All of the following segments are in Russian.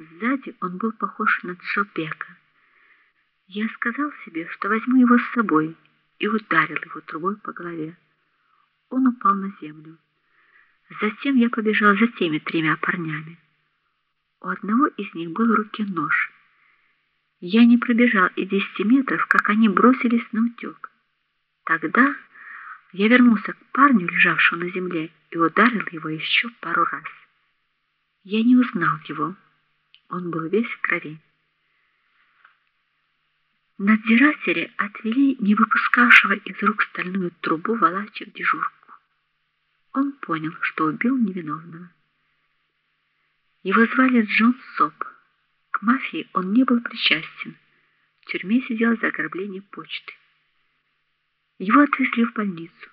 Сзади он был похож на Джобека. Я сказал себе, что возьму его с собой, и ударил его трубой по голове. Он упал на землю. Затем я побежал за теми тремя парнями. У одного из них был в руке нож. Я не пробежал и десяти метров, как они бросились на утёк. Тогда я вернулся к парню, лежавшему на земле, и ударил его еще пару раз. Я не узнал его. Он был весь в крови. Надзиратели отвели не выпускавшего из рук стальную трубу Валача в дежурку. Он понял, что убил невиновного. Его звали Джон Соп. К мафии он не был причастен. В тюрьме сидел за ограбление почты. Его отвезли в больницу,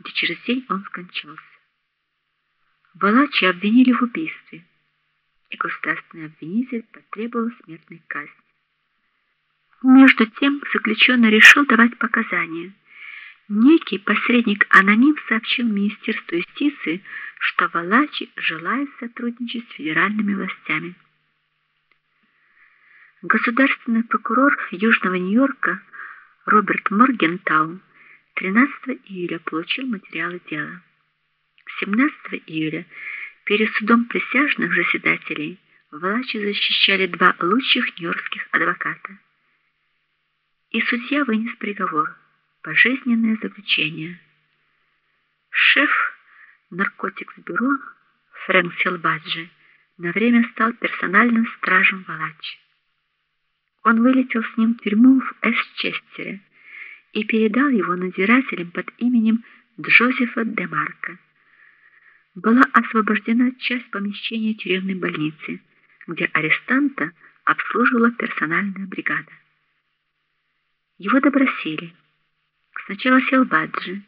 где через день он скончался. Валача обвинили в убийстве, и государственный обвинитель потребовал смертной казни. Между тем заключенный решил давать показания. Некий посредник аноним сообщил Министерству юстиции, что Валачи желает сотрудничать с федеральными властями. Государственный прокурор Южного Нью-Йорка Роберт Моргентау 13 июля получил материалы дела. 17 июля перед судом присяжных заседателей Валачи защищали два лучших нью-йоркских адвоката и судья вынес приговор пожизненное заключение. Шеф наркотикс-бюро Фрэнк Селбаджи на время стал персональным стражем Валачи. Он вылетел с ним в тюрьму в Эсчестере и передал его надзирателям под именем Джозефа Демарка. Была освобождена часть помещения тюремной больницы, где арестанта обслуживала персональная бригада. Его допросили. Сначала сел Баджи,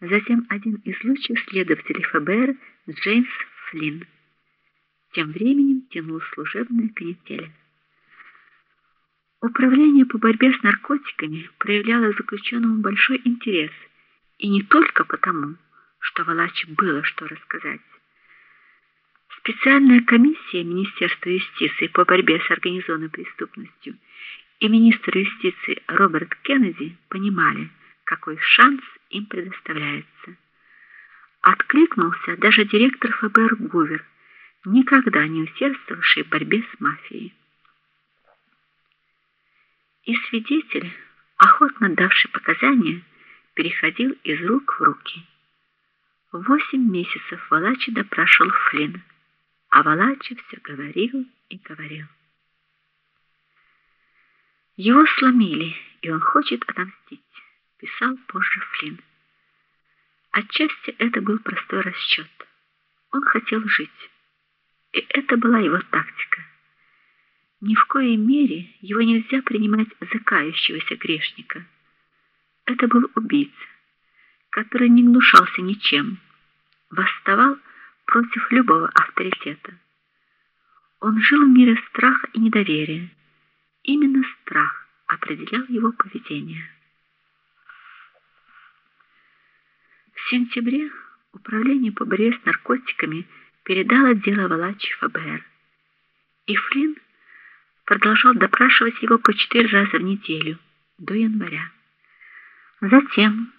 затем один из лучших следователей ФБР Джеймс Флинн. Тем временем тянулась служебная канитель. Управление по борьбе с наркотиками проявляло заключенному большой интерес, и не только потому, что Валачи было что рассказать. Специальная комиссия Министерства юстиции по борьбе с организованной преступностью и министр юстиции Роберт Кеннеди понимали, какой шанс им предоставляется. Откликнулся даже директор ФБР Гувер, никогда не усердствовавший в борьбе с мафией. И свидетель, охотно давший показания, переходил из рук в руки. Восемь месяцев Валачи допрашивал Флинн, а Валачи все говорил и говорил. Его сломили, и он хочет отомстить, писал позже Флинн. Отчасти это был простой расчет. Он хотел жить. И это была его тактика. Ни в коей мере его нельзя принимать за кающегося грешника. Это был убийца, который не гнушался ничем, восставал против любого авторитета. Он жил в мире страха и недоверия Именно страх определял его поведение. В сентябре управление по борьбе с наркотиками передало дело Валачи ФБР. И Флинн продолжал допрашивать его по четыре раза в неделю до января. Затем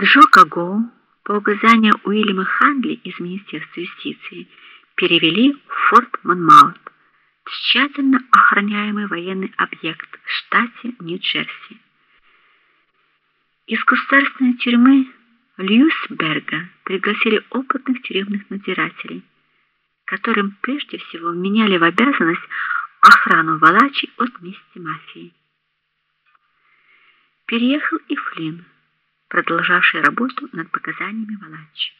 Джо Каго по указанию Уильяма Хандли из Министерства юстиции перевели в Форт Монмаут тщательно охраняемый военный объект в штате Нью-Джерси. Из государственной тюрьмы Льюисберга пригласили опытных тюремных надзирателей, которым прежде всего меняли в обязанность охрану Валачи от мести мафии. Переехал и Флинн, продолжавший работу над показаниями Валачи.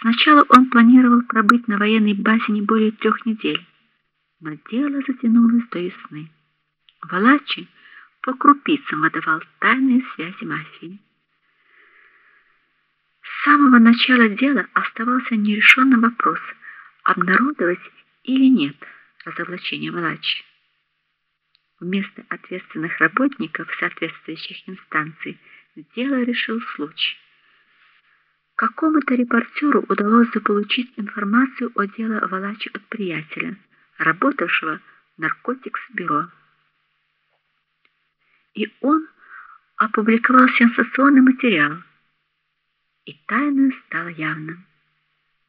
Сначала он планировал пробыть на военной базе не более трех недель, но дело затянулось до весны. Валачи по крупицам выдавал тайные связи мафии. С самого начала дела оставался нерешенным вопрос, обнародовать или нет разоблачение Валачи. Вместо ответственных работников соответствующих инстанций дело решил случай. Какому-то репортеру удалось заполучить информацию о деле Валачи от приятеля – работавшего в наркотикс-бюро. И он опубликовал сенсационный материал. И тайное стало явным.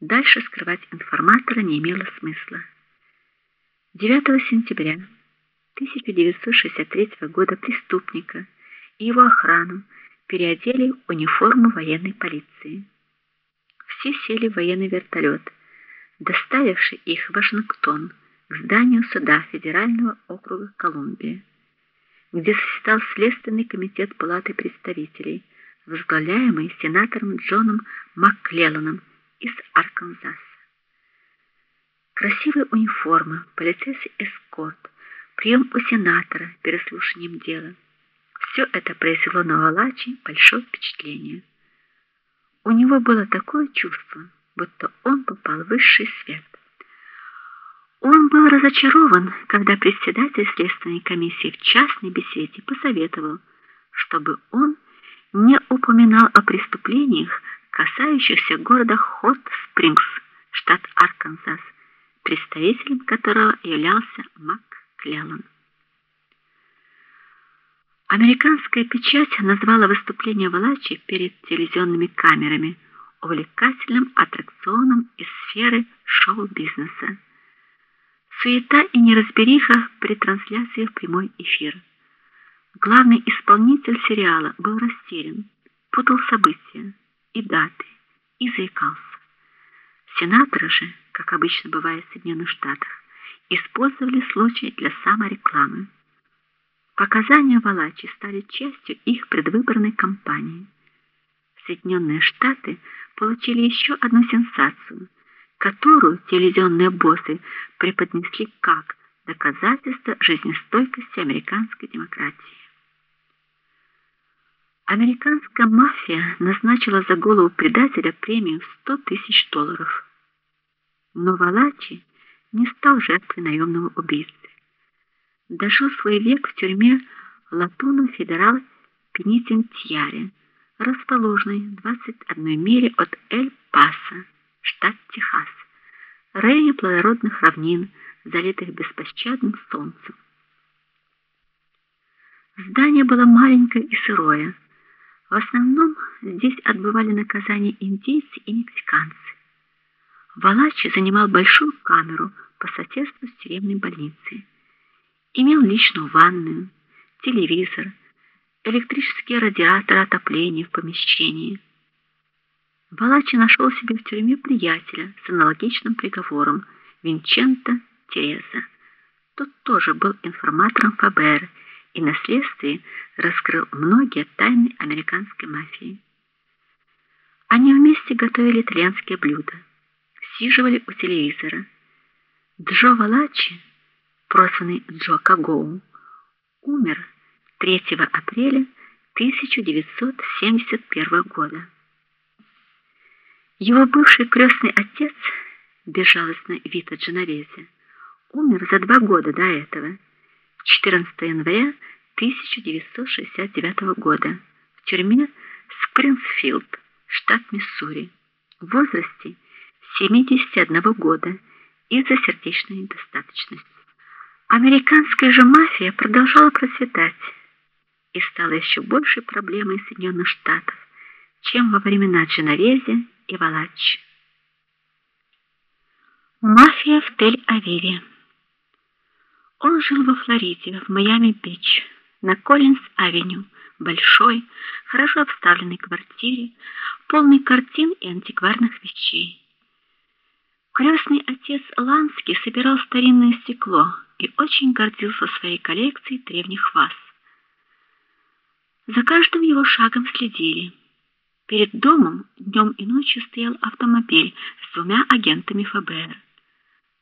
Дальше скрывать информатора не имело смысла. 9 сентября 1963 года преступника и его охрану переодели униформу военной полиции. Все сели в военный вертолет, доставивший их в Вашингтон, к зданию суда Федерального округа Колумбия, где заседал следственный комитет Палаты представителей, возглавляемый сенатором Джоном Макклелланом из Арканзаса. Красивая униформа, полицейский эскорт прием у сенатора перед слушанием дела. Все это произвело на Валачи большое впечатление. У него было такое чувство, будто он попал в высший свет. Он был разочарован, когда председатель следственной комиссии в частной беседе посоветовал, чтобы он не упоминал о преступлениях, касающихся города Хот-Спрингс, штат Арканзас, представителем которого являлся Мак Клеллан. Американская печать назвала выступление Валачи перед телевизионными камерами увлекательным аттракционом из сферы шоу-бизнеса. Суета и неразбериха при трансляции в прямой эфир. Главный исполнитель сериала был растерян, путал события и даты и заикался. Сенаторы же, как обычно бывает в Соединенных Штатах, использовали случай для саморекламы. Показания Валачи стали частью их предвыборной кампании. Соединенные Штаты получили еще одну сенсацию, которую телевизионные боссы преподнесли как доказательство жизнестойкости американской демократии. Американская мафия назначила за голову предателя премию в 100 тысяч долларов. Но Валачи не стал жертвой наемного убийцы. Дожил свой век в тюрьме Латуна Федерал Пенитенциаре, расположенной в 21 миле от Эль-Пасо, штат Техас, районе плодородных равнин, залитых беспощадным солнцем. Здание было маленькое и сырое. В основном здесь отбывали наказание индейцы и мексиканцы. Валачи занимал большую камеру по соседству с тюремной больницей. Имел личную ванную, телевизор, электрические радиаторы отопления в помещении. Валачи нашел себе в тюрьме приятеля с аналогичным приговором Винченто Тереза. Тот тоже был информатором ФБР и на следствии раскрыл многие тайны американской мафии. Они вместе готовили итальянские блюда, сиживали у телевизора. Джо Валачи, прозванный Джо Кагоу, умер 3 апреля 1971 года. Его бывший крестный отец, безжалостный Вита Дженовезе, умер за два года до этого, 14 января 1969 года, в тюрьме Спрингфилд, штат Миссури, в возрасте 71 года из-за сердечной недостаточности. Американская же мафия продолжала процветать и стала еще большей проблемой Соединенных Штатов, чем во времена Дженовези и Валачи. Мафия в Тель-Авиве. Он жил во Флориде, в Майами-Бич, на Коллинс-авеню, большой, хорошо обставленной квартире, полной картин и антикварных вещей. Крестный отец Лански собирал старинное стекло и очень гордился своей коллекцией древних ваз. За каждым его шагом следили. Перед домом днем и ночью стоял автомобиль с двумя агентами ФБР.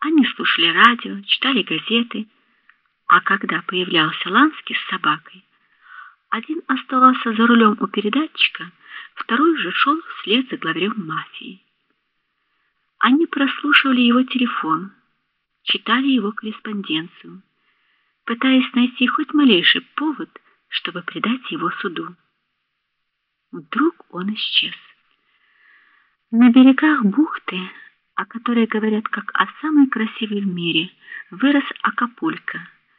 Они слушали радио, читали газеты, а когда появлялся Лански с собакой, один оставался за рулем у передатчика, второй же шел вслед за главарем мафии. Они прослушивали его телефон, читали его корреспонденцию, пытаясь найти хоть малейший повод, чтобы предать его суду. Вдруг он исчез. На берегах бухты, о которой говорят как о самой красивой в мире, вырос Акапулько